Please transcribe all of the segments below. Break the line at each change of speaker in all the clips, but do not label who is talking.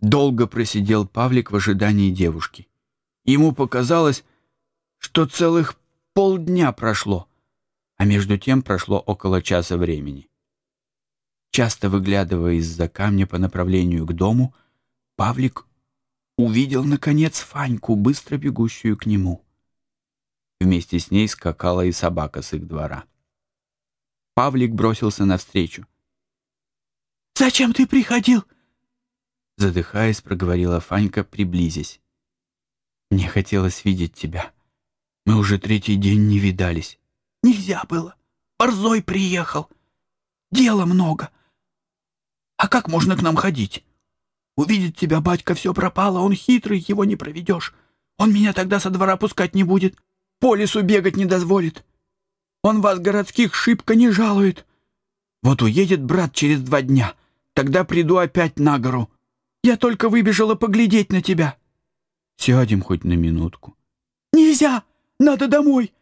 Долго просидел Павлик в ожидании девушки. Ему показалось, что целых полдня прошло, а между тем прошло около часа времени. Часто выглядывая из-за камня по направлению к дому, Павлик увидел, наконец, Фаньку, быстро бегущую к нему. Вместе с ней скакала и собака с их двора. Павлик бросился навстречу.
«Зачем ты приходил?»
Задыхаясь, проговорила Фанька, приблизясь. «Мне хотелось видеть тебя. Мы уже третий день не видались».
«Нельзя было. Борзой приехал. Дела много. А как можно к нам ходить? Увидит тебя, батька, все пропало, он хитрый, его не проведешь. Он меня тогда со двора пускать не будет, по лесу бегать не дозволит. Он вас, городских, шибко не жалует. Вот уедет брат через два дня, тогда приду опять на гору. Я только выбежала поглядеть на тебя.
Сядем хоть на минутку.
Нельзя, надо домой.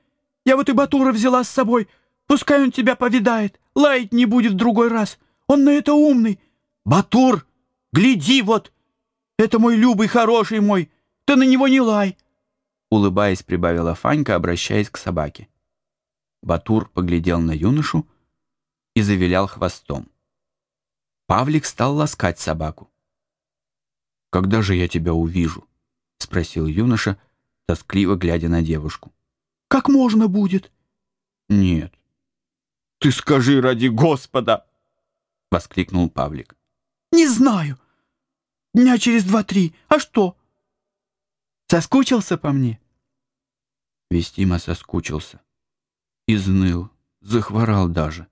Я вот и Батура взяла с собой. Пускай он тебя повидает, лаять не будет в другой раз. Он на это умный. Батур, гляди вот. Это мой любый, хороший мой. Ты на него не лай.
Улыбаясь, прибавила Фанька, обращаясь к собаке. Батур поглядел на юношу и завилял хвостом. Павлик стал ласкать собаку. «Когда же я тебя увижу?» — спросил юноша, тоскливо глядя на девушку.
«Как можно будет?»
«Нет». «Ты скажи ради Господа!» — воскликнул Павлик.
«Не знаю. Дня через два-три. А что?» «Соскучился по мне?»
Вестима соскучился. Изныл, захворал даже.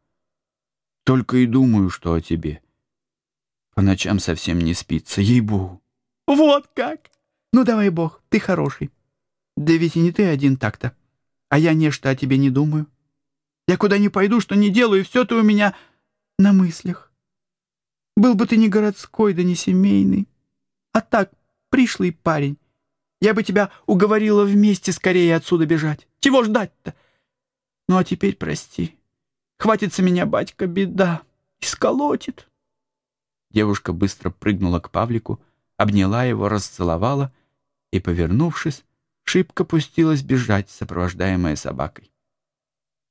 Только и думаю, что о тебе. По ночам совсем не спится, ей-богу.
«Вот как! Ну, давай, Бог, ты хороший. Да ведь и не ты один так-то. А я нечто о тебе не думаю. Я куда не пойду, что не делаю, и все ты у меня на мыслях. Был бы ты не городской, да не семейный, а так, пришлый парень. Я бы тебя уговорила вместе скорее отсюда бежать. Чего ждать-то? Ну, а теперь прости. Хватится меня, батька, беда. Исколотит.
Девушка быстро прыгнула к Павлику, обняла его, расцеловала и, повернувшись, шибко пустилась бежать, сопровождаемая собакой.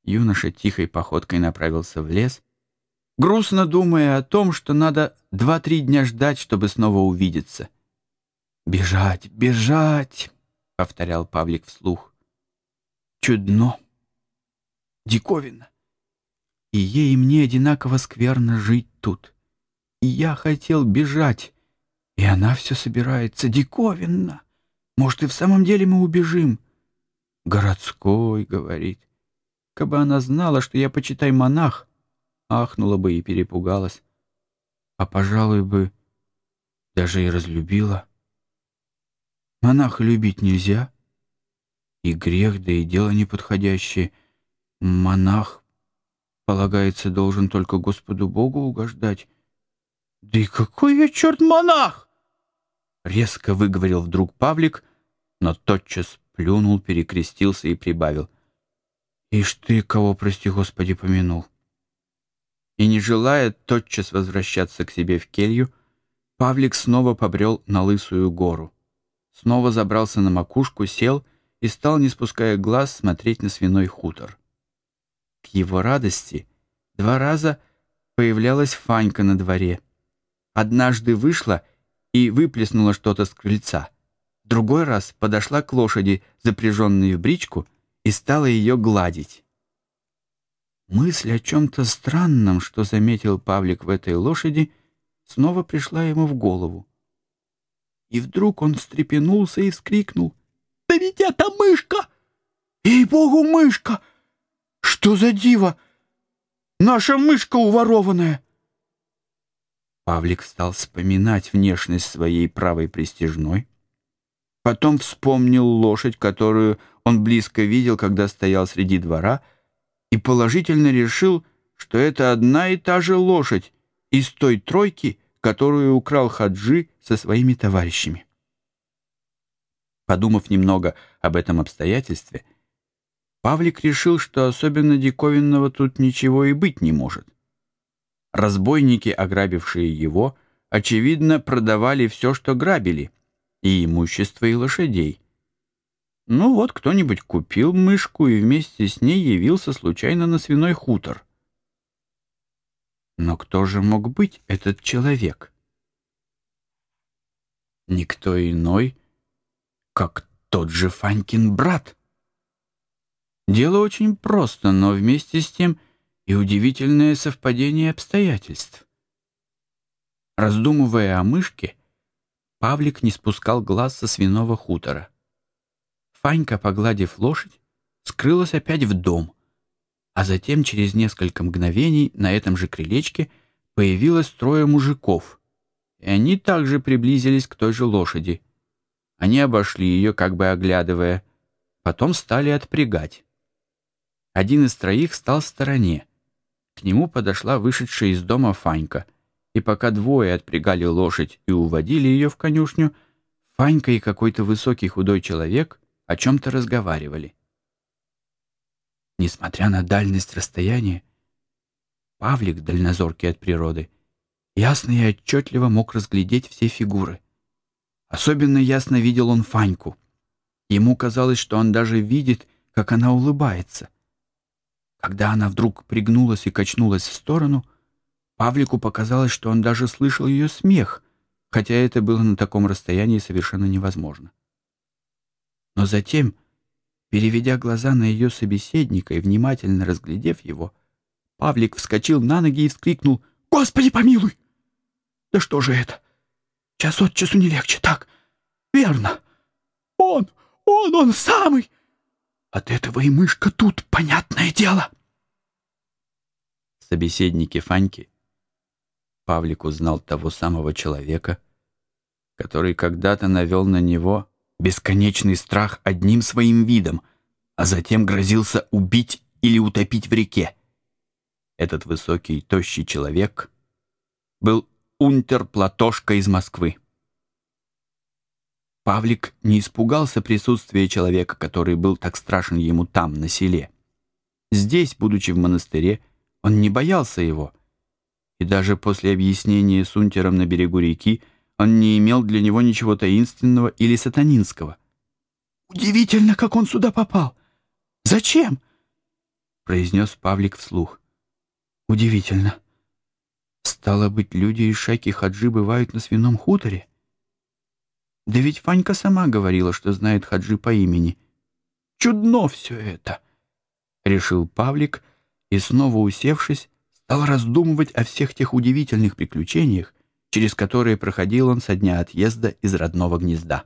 Юноша тихой походкой направился в лес, грустно думая о том, что надо два-три дня ждать, чтобы снова увидеться. «Бежать, бежать!» — повторял Павлик вслух. «Чудно! Диковина! И ей и мне одинаково скверно жить тут. И я хотел бежать, и она все собирается. Диковинно! Может, и в самом деле мы убежим?» «Городской», — говорит. «Кабы она знала, что я, почитай, монах, ахнула бы и перепугалась, а, пожалуй, бы даже и разлюбила. Монаха любить нельзя, и грех, да и дело неподходящее. Монах, полагается, должен только Господу Богу угождать. Да и какой я, черт, монах! Резко выговорил вдруг Павлик, но тотчас плюнул, перекрестился и прибавил. Ишь ты, кого, прости Господи, помянул и, не желая тотчас возвращаться к себе в келью, Павлик снова побрел на Лысую гору. Снова забрался на макушку, сел и стал, не спуская глаз, смотреть на свиной хутор. К его радости два раза появлялась Фанька на дворе. Однажды вышла и выплеснула что-то с крыльца. Другой раз подошла к лошади, запряженной в бричку, и стала ее гладить. Мысль о чем-то странном, что заметил Павлик в этой лошади, снова пришла ему в голову. И вдруг он встрепенулся и вскрикнул. «Да ведь это мышка! Ей-богу, мышка! Что за диво? Наша мышка уворованная!» Павлик стал вспоминать внешность своей правой пристижной. Потом вспомнил лошадь, которую он близко видел, когда стоял среди двора — и положительно решил, что это одна и та же лошадь из той тройки, которую украл Хаджи со своими товарищами. Подумав немного об этом обстоятельстве, Павлик решил, что особенно диковинного тут ничего и быть не может. Разбойники, ограбившие его, очевидно, продавали все, что грабили, и имущество, и лошадей. Ну вот, кто-нибудь купил мышку и вместе с ней явился случайно на свиной хутор. Но кто же мог быть этот человек? Никто иной, как тот же Фанькин брат. Дело очень просто, но вместе с тем и удивительное совпадение обстоятельств. Раздумывая о мышке, Павлик не спускал глаз со свиного хутора. Фанька, погладив лошадь, скрылась опять в дом, а затем через несколько мгновений на этом же крылечке появилось трое мужиков, и они также приблизились к той же лошади. Они обошли ее, как бы оглядывая, потом стали отпрягать. Один из троих стал в стороне. К нему подошла вышедшая из дома Фанька, и пока двое отпрягали лошадь и уводили ее в конюшню, Фанька и какой-то высокий худой человек о чем-то разговаривали. Несмотря на дальность расстояния, Павлик, дальнозоркий от природы, ясно и отчетливо мог разглядеть все фигуры. Особенно ясно видел он Фаньку. Ему казалось, что он даже видит, как она улыбается. Когда она вдруг пригнулась и качнулась в сторону, Павлику показалось, что он даже слышал ее смех, хотя это было на таком расстоянии совершенно невозможно. Но затем, переведя глаза на ее собеседника и внимательно разглядев его, Павлик вскочил на ноги и вскрикнул «Господи помилуй! Да что же это? Час от часу не легче, так? Верно! Он, он, он самый! От этого и мышка тут, понятное дело!» Собеседники Фаньки Павлик узнал того самого человека, который когда-то навел на него бесконечный страх одним своим видом, а затем грозился убить или утопить в реке. Этот высокий, тощий человек был унтер Платошка из Москвы. Павлик не испугался присутствия человека, который был так страшен ему там, на селе. Здесь, будучи в монастыре, он не боялся его, и даже после объяснения с унтером на берегу реки он не имел для него ничего таинственного или сатанинского. «Удивительно, как он сюда попал! Зачем?» — произнес Павлик вслух. «Удивительно. Стало быть, люди из шайки Хаджи бывают на свином хуторе? Да ведь Фанька сама говорила, что знает Хаджи по имени. Чудно все это!» — решил Павлик и, снова усевшись, стал раздумывать о всех тех удивительных приключениях, через которые проходил он со дня отъезда из родного гнезда.